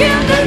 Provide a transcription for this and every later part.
in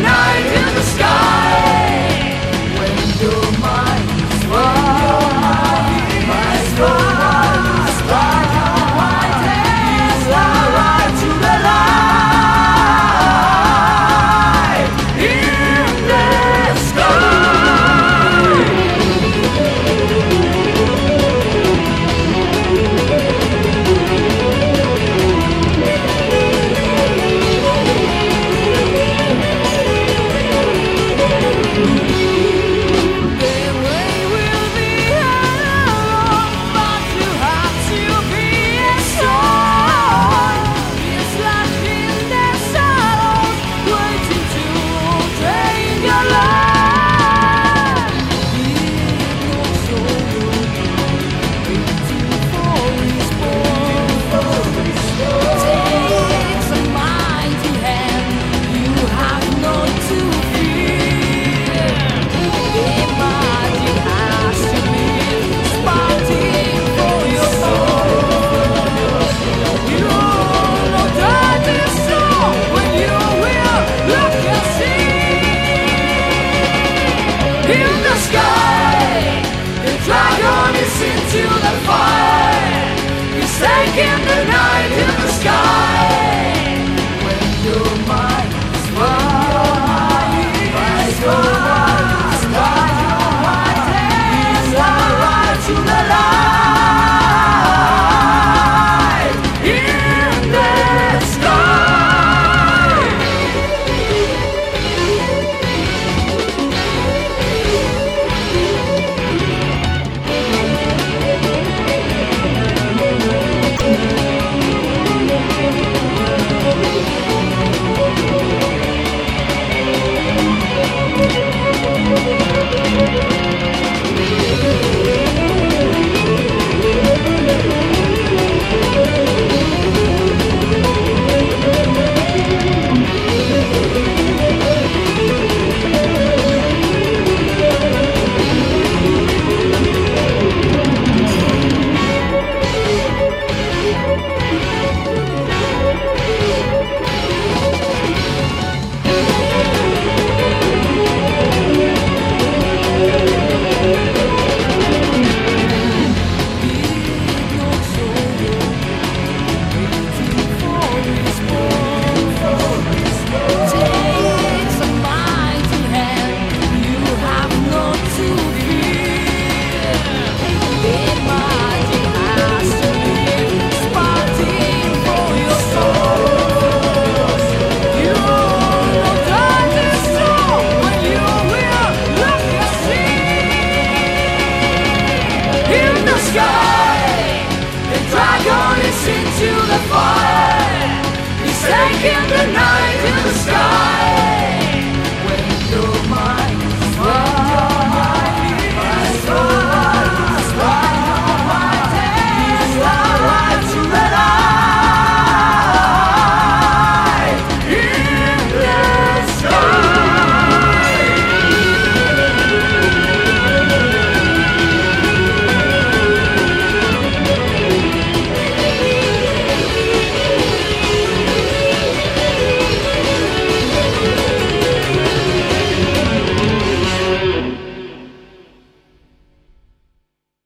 Into the fire. He's taking the night.